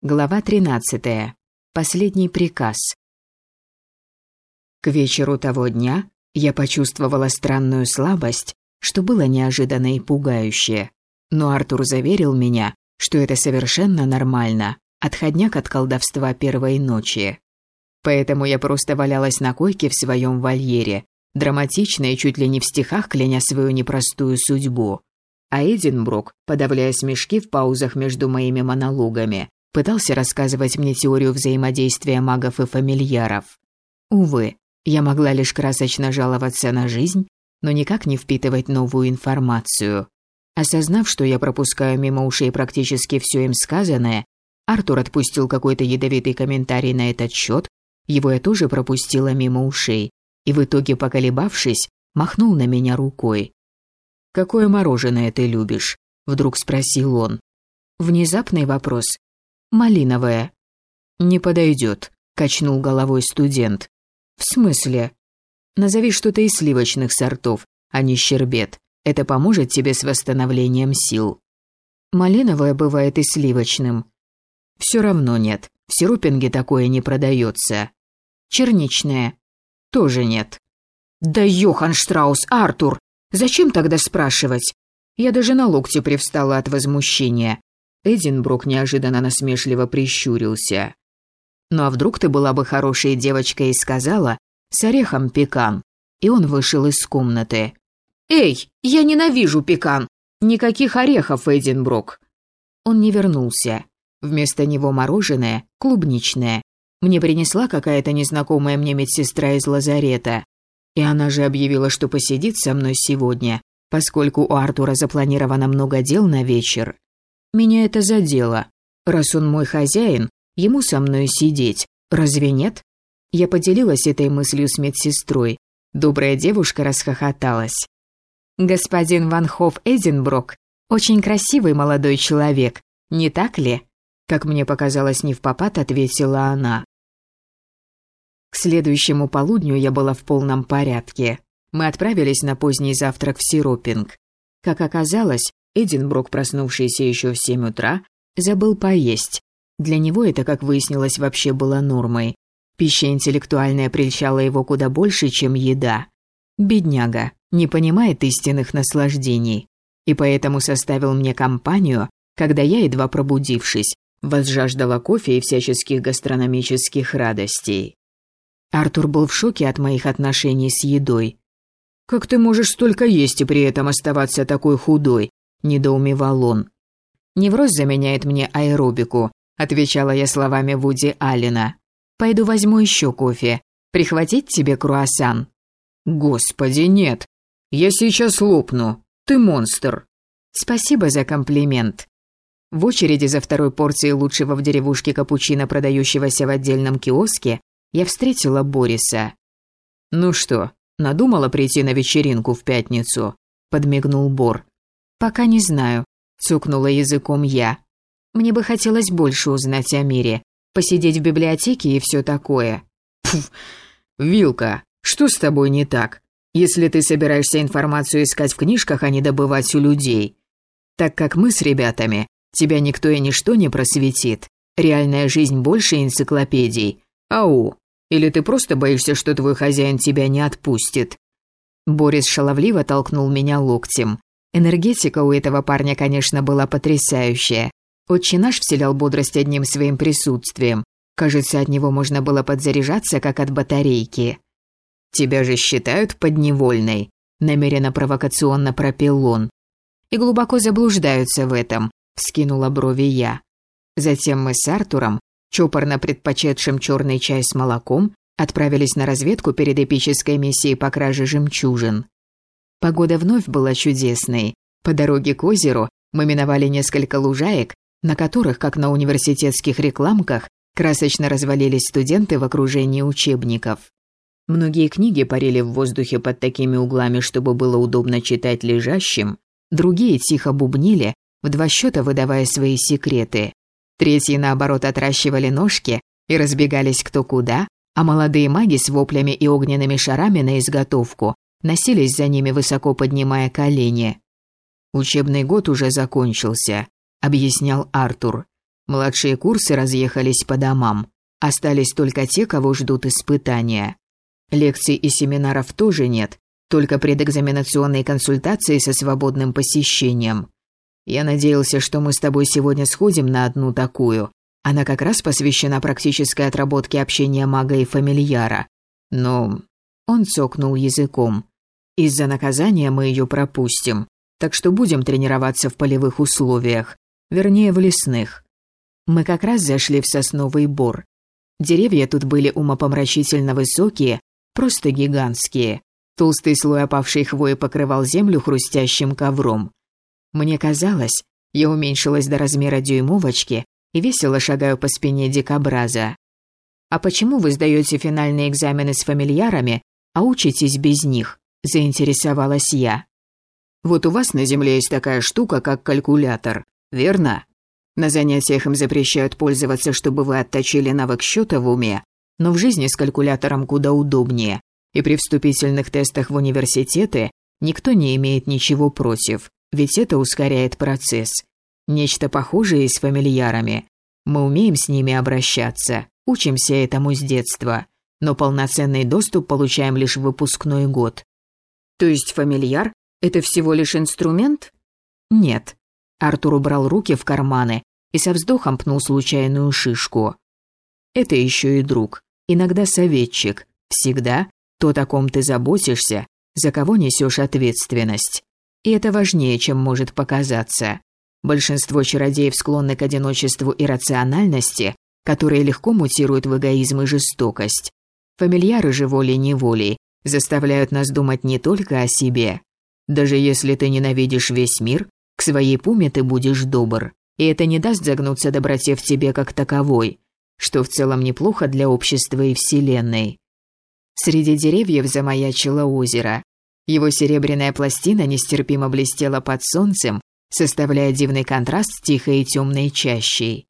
Глава 13. Последний приказ. К вечеру того дня я почувствовала странную слабость, что было неожиданно и пугающе. Но Артур заверил меня, что это совершенно нормально, отходняк от колдовства первой ночи. Поэтому я просто валялась на койке в своем вольере, драматично и чуть ли не в стихах кляня свою непростую судьбу. А Эдинбрук, подавляя смешки в паузах между моими монологами, пытался рассказывать мне теорию взаимодействия магов и фамильяров. Увы, я могла лишь красочно жаловаться на жизнь, но никак не впитывать новую информацию. Осознав, что я пропускаю мимо ушей практически все им сказанное, Артур отпустил какой-то ядовитый комментарий на этот счет, его я тоже пропустила мимо ушей, и в итоге, поколебавшись, махнул на меня рукой. «Какое мороженое ты любишь?» – вдруг спросил он. Внезапный вопрос Малиновая. Не подойдет, качнул головой студент. В смысле? Назови что-то из сливочных сортов, а не щербет. Это поможет тебе с восстановлением сил. Малиновое бывает и сливочным. Все равно нет. В сирупинге такое не продается. Черничное. Тоже нет. Да Йохан Штраус, Артур! Зачем тогда спрашивать? Я даже на локте привстала от возмущения. Эдинбрук неожиданно насмешливо прищурился. «Ну а вдруг ты была бы хорошей девочкой и сказала «с орехом пекан», и он вышел из комнаты. «Эй, я ненавижу пекан! Никаких орехов, Эдинбрук!» Он не вернулся. Вместо него мороженое, клубничное. Мне принесла какая-то незнакомая мне медсестра из лазарета. И она же объявила, что посидит со мной сегодня, поскольку у Артура запланировано много дел на вечер. Меня это задело. Раз он мой хозяин, ему со мной сидеть. Разве нет? Я поделилась этой мыслью с медсестрой. Добрая девушка расхохоталась. Господин Ван Хофф Эдинброк очень красивый молодой человек, не так ли? Как мне показалось, не в попад, ответила она. К следующему полудню я была в полном порядке. Мы отправились на поздний завтрак в Сиропинг. Как оказалось, Эдинброк, проснувшийся еще в семь утра, забыл поесть. Для него это, как выяснилось, вообще было нормой. Пища интеллектуальная прельщала его куда больше, чем еда. Бедняга, не понимает истинных наслаждений. И поэтому составил мне компанию, когда я, едва пробудившись, возжаждала кофе и всяческих гастрономических радостей. Артур был в шоке от моих отношений с едой. «Как ты можешь столько есть и при этом оставаться такой худой?» – недоумевал он. «Невроз заменяет мне аэробику», – отвечала я словами Вуди Аллена. «Пойду возьму еще кофе. Прихватить тебе круассан?» «Господи, нет! Я сейчас лопну! Ты монстр!» «Спасибо за комплимент!» В очереди за второй порцией лучшего в деревушке капучино, продающегося в отдельном киоске, я встретила Бориса. «Ну что, надумала прийти на вечеринку в пятницу?» – подмигнул Бор. «Пока не знаю», – цукнула языком я. «Мне бы хотелось больше узнать о мире, посидеть в библиотеке и все такое». Пф, Вилка, что с тобой не так? Если ты собираешься информацию искать в книжках, а не добывать у людей. Так как мы с ребятами, тебя никто и ничто не просветит. Реальная жизнь больше энциклопедий. Ау, или ты просто боишься, что твой хозяин тебя не отпустит?» Борис шаловливо толкнул меня локтем. Энергетика у этого парня, конечно, была потрясающая. Отче наш вселял бодрость одним своим присутствием. Кажется, от него можно было подзаряжаться, как от батарейки. «Тебя же считают подневольной», – намеренно провокационно пропел он. «И глубоко заблуждаются в этом», – вскинула брови я. Затем мы с Артуром, чопорно предпочетшим черный чай с молоком, отправились на разведку перед эпической миссией по краже жемчужин. Погода вновь была чудесной. По дороге к озеру мы миновали несколько лужаек, на которых, как на университетских рекламках, красочно развалились студенты в окружении учебников. Многие книги парили в воздухе под такими углами, чтобы было удобно читать лежащим, другие тихо бубнили, в два счета выдавая свои секреты. Третьи, наоборот, отращивали ножки и разбегались кто куда, а молодые маги с воплями и огненными шарами на изготовку носились за ними, высоко поднимая колени. «Учебный год уже закончился», — объяснял Артур. Младшие курсы разъехались по домам. Остались только те, кого ждут испытания. Лекций и семинаров тоже нет, только предэкзаменационные консультации со свободным посещением. Я надеялся, что мы с тобой сегодня сходим на одну такую. Она как раз посвящена практической отработке общения мага и фамильяра. Но он цокнул языком. Из-за наказания мы ее пропустим, так что будем тренироваться в полевых условиях, вернее, в лесных. Мы как раз зашли в сосновый бор. Деревья тут были умопомрачительно высокие, просто гигантские. Толстый слой опавшей хвои покрывал землю хрустящим ковром. Мне казалось, я уменьшилась до размера дюймовочки и весело шагаю по спине дикобраза. «А почему вы сдаете финальные экзамены с фамильярами, а учитесь без них?» – заинтересовалась я. «Вот у вас на Земле есть такая штука, как калькулятор, верно? На занятиях им запрещают пользоваться, чтобы вы отточили навык счета в уме, но в жизни с калькулятором куда удобнее и при вступительных тестах в университеты никто не имеет ничего против, ведь это ускоряет процесс. Нечто похожее с фамильярами. Мы умеем с ними обращаться, учимся этому с детства, но полноценный доступ получаем лишь в выпускной год. То есть фамильяр – это всего лишь инструмент? Нет. Артур убрал руки в карманы и со вздохом пнул случайную шишку. Это еще и друг, иногда советчик, всегда то, о ком ты заботишься, за кого несешь ответственность. И это важнее, чем может показаться. Большинство чародеев склонны к одиночеству и рациональности, которые легко мутируют в эгоизм и жестокость. Фамильяры же волей-неволей заставляют нас думать не только о себе. Даже если ты ненавидишь весь мир, к своей пуме ты будешь добр, и это не даст загнуться доброте в тебе как таковой, что в целом неплохо для общества и Вселенной. Среди деревьев замаячило озеро. Его серебряная пластина нестерпимо блестела под солнцем, составляя дивный контраст с тихой и темной чащей.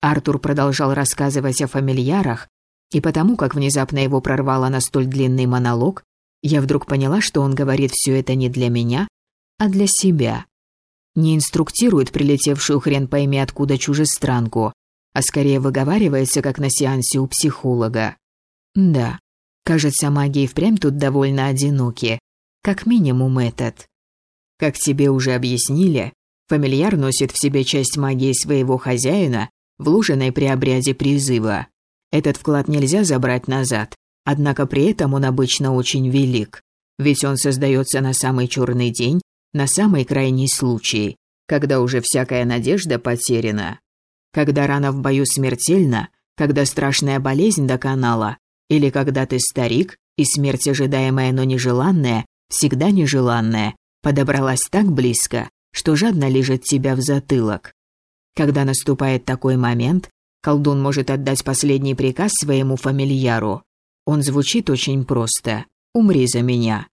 Артур продолжал рассказывать о фамильярах, и потому, как внезапно его прорвало на столь длинный монолог, я вдруг поняла, что он говорит все это не для меня, а для себя. Не инструктирует прилетевшую хрен пойми откуда чужестранку, а скорее выговаривается, как на сеансе у психолога. Да, Кажется, маги и впрямь тут довольно одиноки. Как минимум этот. Как тебе уже объяснили, фамильяр носит в себе часть магии своего хозяина, вложенной при обряде призыва. Этот вклад нельзя забрать назад, однако при этом он обычно очень велик. Ведь он создается на самый черный день, на самый крайний случай, когда уже всякая надежда потеряна. Когда рана в бою смертельна, когда страшная болезнь доконала, или когда ты старик, и смерть ожидаемая, но нежеланная, всегда нежеланная, подобралась так близко, что жадно лежит тебя в затылок. Когда наступает такой момент, колдун может отдать последний приказ своему фамильяру. Он звучит очень просто «Умри за меня».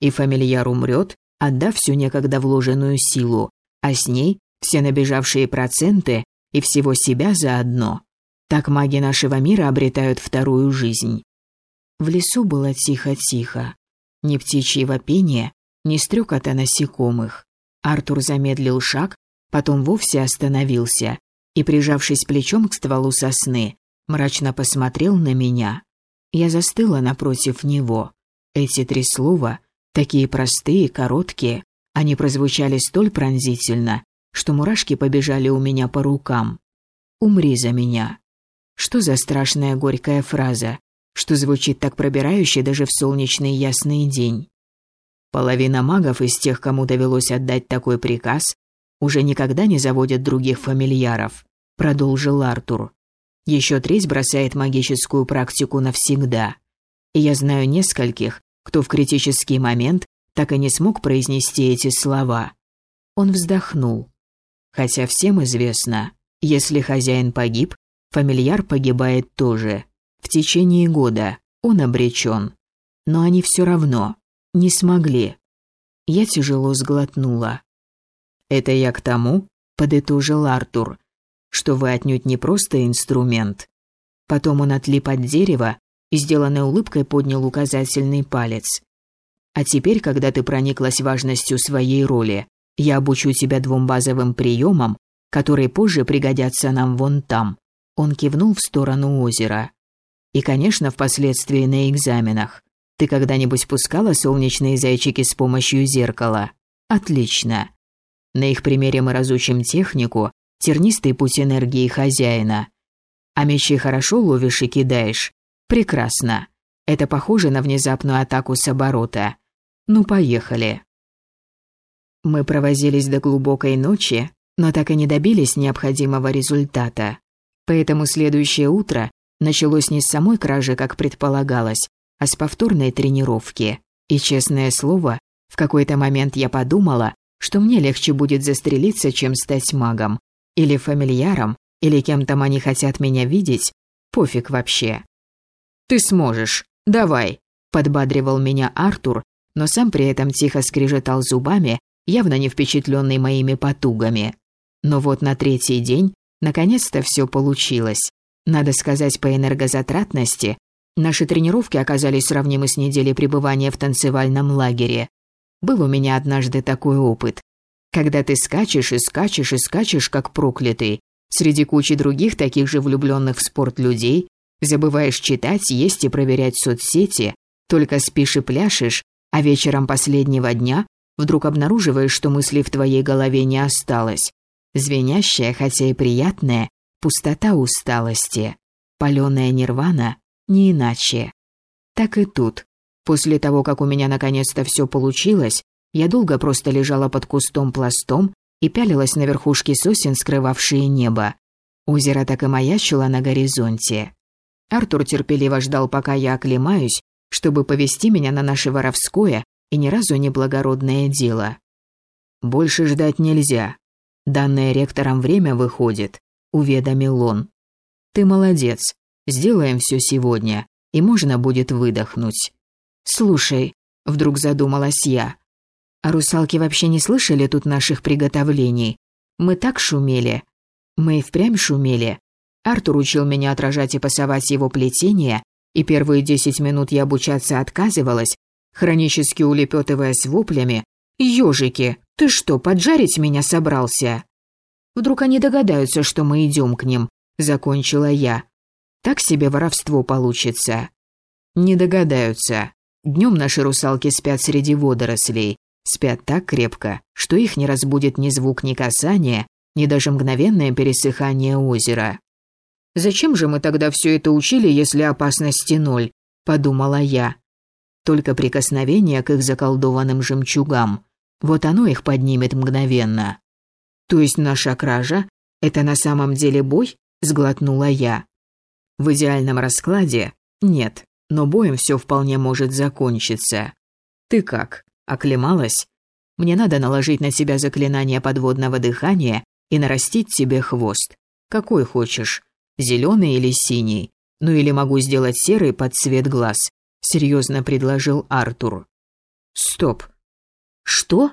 И фамильяр умрет, отдав всю некогда вложенную силу, а с ней все набежавшие проценты и всего себя заодно. Так маги нашего мира обретают вторую жизнь. В лесу было тихо-тихо. Ни птичьего пения, ни стрекота насекомых. Артур замедлил шаг, потом вовсе остановился и, прижавшись плечом к стволу сосны, мрачно посмотрел на меня. Я застыла напротив него. Эти три слова, такие простые, короткие, они прозвучали столь пронзительно, что мурашки побежали у меня по рукам. «Умри за меня». Что за страшная горькая фраза, что звучит так пробирающе даже в солнечный ясный день. Половина магов из тех, кому довелось отдать такой приказ, уже никогда не заводят других фамильяров, продолжил Артур. Еще треть бросает магическую практику навсегда. И я знаю нескольких, кто в критический момент так и не смог произнести эти слова. Он вздохнул. Хотя всем известно, если хозяин погиб, Фамильяр погибает тоже. В течение года он обречен. Но они все равно не смогли. Я тяжело сглотнула. «Это я к тому», — подытожил Артур, «что вы отнюдь не просто инструмент». Потом он отлип от дерева и, сделанной улыбкой, поднял указательный палец. «А теперь, когда ты прониклась важностью своей роли, я обучу тебя двум базовым приемам, которые позже пригодятся нам вон там. Он кивнул в сторону озера. И, конечно, впоследствии на экзаменах. Ты когда-нибудь пускала солнечные зайчики с помощью зеркала? Отлично. На их примере мы разучим технику, тернистый путь энергии хозяина. А мечи хорошо ловишь и кидаешь? Прекрасно. Это похоже на внезапную атаку с оборота. Ну, поехали. Мы провозились до глубокой ночи, но так и не добились необходимого результата. Поэтому следующее утро началось не с самой кражи, как предполагалось, а с повторной тренировки. И, честное слово, в какой-то момент я подумала, что мне легче будет застрелиться, чем стать магом. Или фамильяром, или кем там они хотят меня видеть. Пофиг вообще. «Ты сможешь. Давай», – подбадривал меня Артур, но сам при этом тихо скрежетал зубами, явно не впечатленный моими потугами. Но вот на третий день наконец-то все получилось. Надо сказать, по энергозатратности наши тренировки оказались сравнимы с неделей пребывания в танцевальном лагере. Был у меня однажды такой опыт. Когда ты скачешь и скачешь и скачешь, как проклятый, среди кучи других таких же влюбленных в спорт людей, забываешь читать, есть и проверять соцсети, только спишь и пляшешь, а вечером последнего дня вдруг обнаруживаешь, что мыслей в твоей голове не осталось. Звенящая, хотя и приятная, пустота усталости. Палёная нирвана, не иначе. Так и тут. После того, как у меня наконец-то все получилось, я долго просто лежала под кустом пластом и пялилась на верхушки сосен, скрывавшие небо. Озеро так и маячило на горизонте. Артур терпеливо ждал, пока я оклемаюсь, чтобы повести меня на наше воровское и ни разу не благородное дело. Больше ждать нельзя. Данное ректором время выходит, уведомил он. Ты молодец. Сделаем все сегодня, и можно будет выдохнуть. Слушай, вдруг задумалась я. А русалки вообще не слышали тут наших приготовлений? Мы так шумели. Мы и впрямь шумели. Артур учил меня отражать и пасовать его плетение, и первые десять минут я обучаться отказывалась, хронически улепетывая с воплями «Ёжики, ты что, поджарить меня собрался?» Вдруг они догадаются, что мы идем к ним, закончила я. Так себе воровство получится. Не догадаются. Днем наши русалки спят среди водорослей. Спят так крепко, что их не разбудит ни звук, ни касание, ни даже мгновенное пересыхание озера. «Зачем же мы тогда все это учили, если опасности ноль?» – подумала я. Только прикосновение к их заколдованным жемчугам. Вот оно их поднимет мгновенно. То есть наша кража – это на самом деле бой? Сглотнула я. В идеальном раскладе – нет, но боем все вполне может закончиться. Ты как, оклемалась? Мне надо наложить на себя заклинание подводного дыхания и нарастить тебе хвост. Какой хочешь, зеленый или синий. Ну или могу сделать серый под цвет глаз серьезно предложил Артур. Стоп. Что?